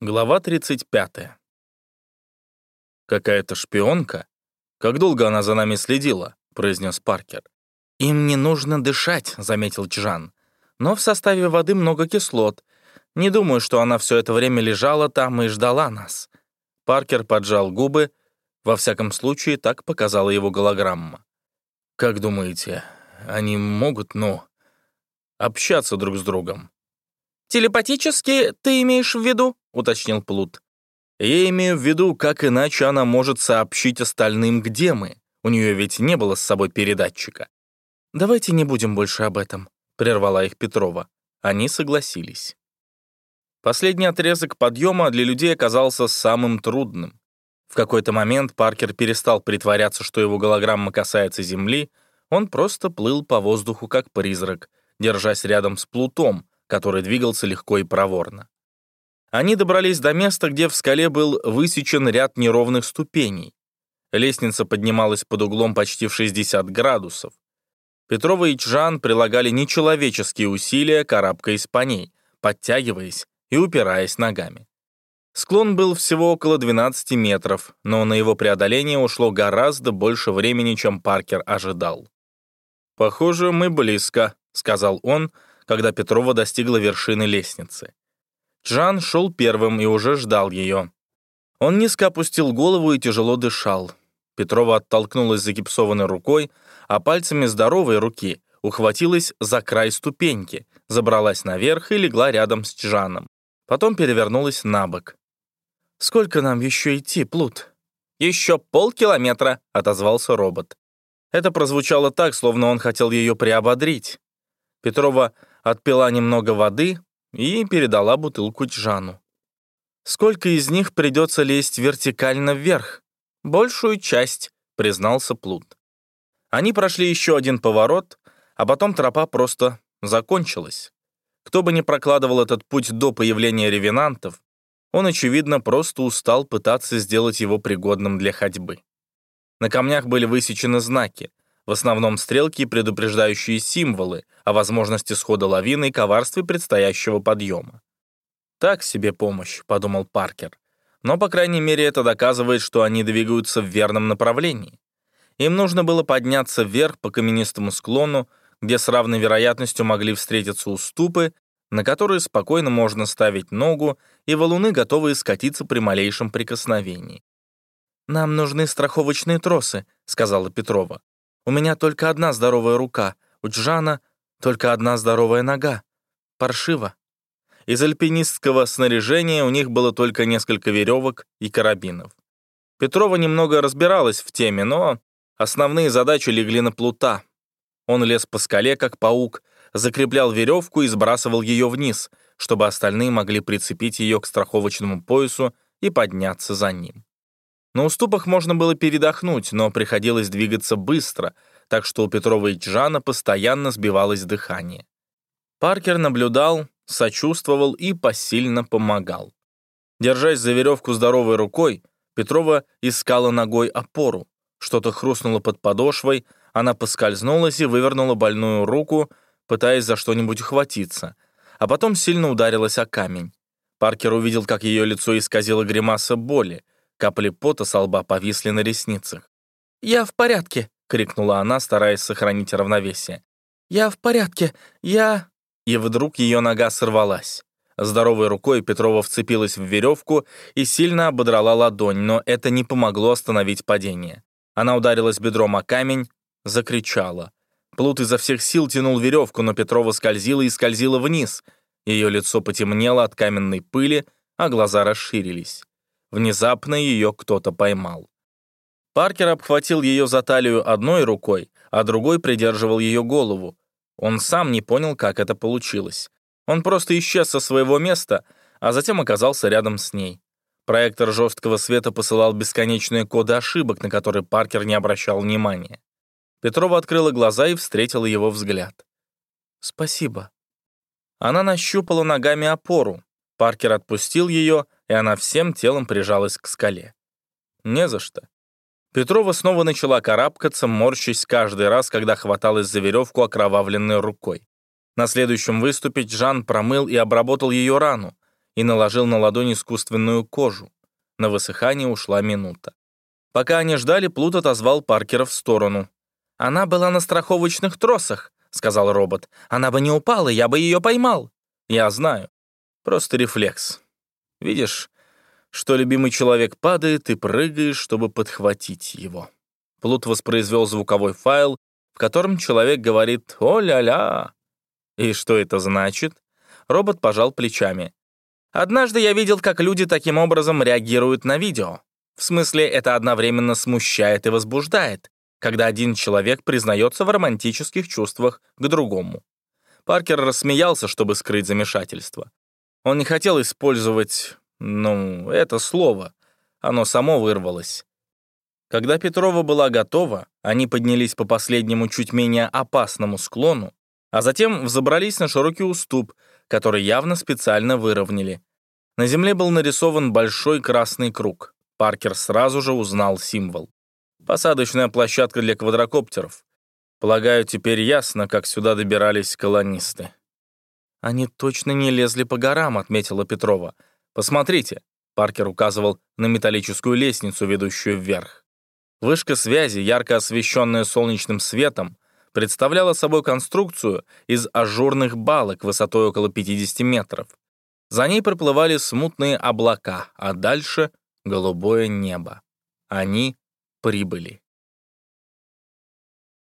Глава 35. «Какая-то шпионка? Как долго она за нами следила?» — произнес Паркер. «Им не нужно дышать», — заметил Чжан. «Но в составе воды много кислот. Не думаю, что она все это время лежала там и ждала нас». Паркер поджал губы. Во всяком случае, так показала его голограмма. «Как думаете, они могут, ну, общаться друг с другом?» «Телепатически ты имеешь в виду?» — уточнил Плут. «Я имею в виду, как иначе она может сообщить остальным, где мы. У нее ведь не было с собой передатчика». «Давайте не будем больше об этом», — прервала их Петрова. Они согласились. Последний отрезок подъема для людей оказался самым трудным. В какой-то момент Паркер перестал притворяться, что его голограмма касается Земли, он просто плыл по воздуху как призрак, держась рядом с Плутом, который двигался легко и проворно. Они добрались до места, где в скале был высечен ряд неровных ступеней. Лестница поднималась под углом почти в 60 градусов. Петрова и Чжан прилагали нечеловеческие усилия, карабкаясь по ней, подтягиваясь и упираясь ногами. Склон был всего около 12 метров, но на его преодоление ушло гораздо больше времени, чем Паркер ожидал. «Похоже, мы близко», — сказал он, когда Петрова достигла вершины лестницы. Джан шел первым и уже ждал ее. Он низко опустил голову и тяжело дышал. Петрова оттолкнулась загипсованной рукой, а пальцами здоровой руки ухватилась за край ступеньки, забралась наверх и легла рядом с Джаном. Потом перевернулась на бок. «Сколько нам еще идти, Плут?» «Еще полкилометра», — отозвался робот. Это прозвучало так, словно он хотел ее приободрить. Петрова отпила немного воды и передала бутылку Джану. «Сколько из них придется лезть вертикально вверх?» «Большую часть», — признался Плут. Они прошли еще один поворот, а потом тропа просто закончилась. Кто бы ни прокладывал этот путь до появления ревенантов, он, очевидно, просто устал пытаться сделать его пригодным для ходьбы. На камнях были высечены знаки, в основном стрелки, предупреждающие символы о возможности схода лавины и коварстве предстоящего подъема. «Так себе помощь», — подумал Паркер. «Но, по крайней мере, это доказывает, что они двигаются в верном направлении. Им нужно было подняться вверх по каменистому склону, где с равной вероятностью могли встретиться уступы, на которые спокойно можно ставить ногу, и валуны готовы скатиться при малейшем прикосновении. «Нам нужны страховочные тросы», — сказала Петрова. У меня только одна здоровая рука, у Джана только одна здоровая нога. Паршиво. Из альпинистского снаряжения у них было только несколько веревок и карабинов. Петрова немного разбиралась в теме, но основные задачи легли на плута. Он лез по скале, как паук, закреплял веревку и сбрасывал ее вниз, чтобы остальные могли прицепить ее к страховочному поясу и подняться за ним. На уступах можно было передохнуть, но приходилось двигаться быстро, так что у Петрова и Джана постоянно сбивалось дыхание. Паркер наблюдал, сочувствовал и посильно помогал. Держась за веревку здоровой рукой, Петрова искала ногой опору. Что-то хрустнуло под подошвой, она поскользнулась и вывернула больную руку, пытаясь за что-нибудь ухватиться, а потом сильно ударилась о камень. Паркер увидел, как ее лицо исказило гримаса боли, Капли пота со лба повисли на ресницах. «Я в порядке!» — крикнула она, стараясь сохранить равновесие. «Я в порядке! Я...» И вдруг ее нога сорвалась. Здоровой рукой Петрова вцепилась в веревку и сильно ободрала ладонь, но это не помогло остановить падение. Она ударилась бедром о камень, закричала. Плут изо всех сил тянул веревку, но Петрова скользила и скользила вниз. Ее лицо потемнело от каменной пыли, а глаза расширились. Внезапно ее кто-то поймал. Паркер обхватил ее за талию одной рукой, а другой придерживал ее голову. Он сам не понял, как это получилось. Он просто исчез со своего места, а затем оказался рядом с ней. Проектор жесткого света посылал бесконечные коды ошибок, на которые Паркер не обращал внимания. Петрова открыла глаза и встретила его взгляд. «Спасибо». Она нащупала ногами опору. Паркер отпустил ее, и она всем телом прижалась к скале. Не за что. Петрова снова начала карабкаться, морщась каждый раз, когда хваталась за веревку окровавленной рукой. На следующем выступе Джан промыл и обработал ее рану. и наложил на ладонь искусственную кожу. На высыхание ушла минута. Пока они ждали, Плут отозвал Паркера в сторону. «Она была на страховочных тросах», — сказал робот. «Она бы не упала, я бы ее поймал». «Я знаю. Просто рефлекс. Видишь, что любимый человек падает и прыгаешь, чтобы подхватить его». Плут воспроизвел звуковой файл, в котором человек говорит «О-ля-ля». «И что это значит?» Робот пожал плечами. «Однажды я видел, как люди таким образом реагируют на видео. В смысле, это одновременно смущает и возбуждает, когда один человек признается в романтических чувствах к другому». Паркер рассмеялся, чтобы скрыть замешательство. Он не хотел использовать, ну, это слово. Оно само вырвалось. Когда Петрова была готова, они поднялись по последнему чуть менее опасному склону, а затем взобрались на широкий уступ, который явно специально выровняли. На земле был нарисован большой красный круг. Паркер сразу же узнал символ. Посадочная площадка для квадрокоптеров. Полагаю, теперь ясно, как сюда добирались колонисты. «Они точно не лезли по горам», — отметила Петрова. «Посмотрите», — Паркер указывал на металлическую лестницу, ведущую вверх. Вышка связи, ярко освещенная солнечным светом, представляла собой конструкцию из ажурных балок высотой около 50 метров. За ней проплывали смутные облака, а дальше — голубое небо. Они прибыли.